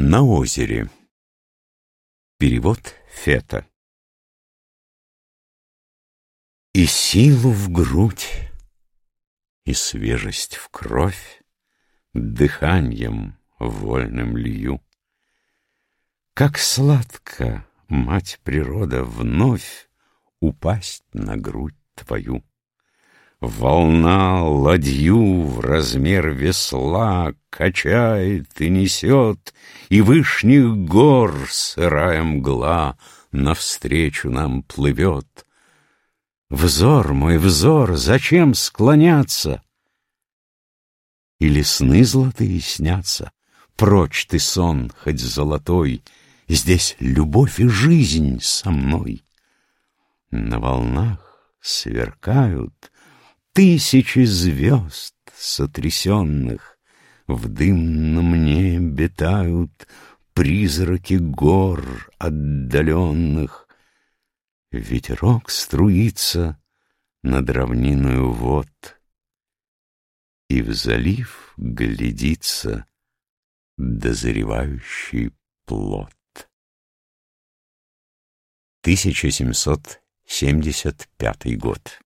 На озере. Перевод Фета. И силу в грудь, и свежесть в кровь Дыханием вольным лью. Как сладко, мать природа, вновь Упасть на грудь твою. Волна ладью в размер весла Качает и несет, И вышних гор сырая мгла Навстречу нам плывет. Взор мой, взор, зачем склоняться? Или сны золотые снятся? Прочь ты сон, хоть золотой, Здесь любовь и жизнь со мной. На волнах сверкают Тысячи звезд сотрясенных В дымном небе тают Призраки гор отдаленных. Ветерок струится над равниною вод, И в залив глядится дозревающий плод. 1775 год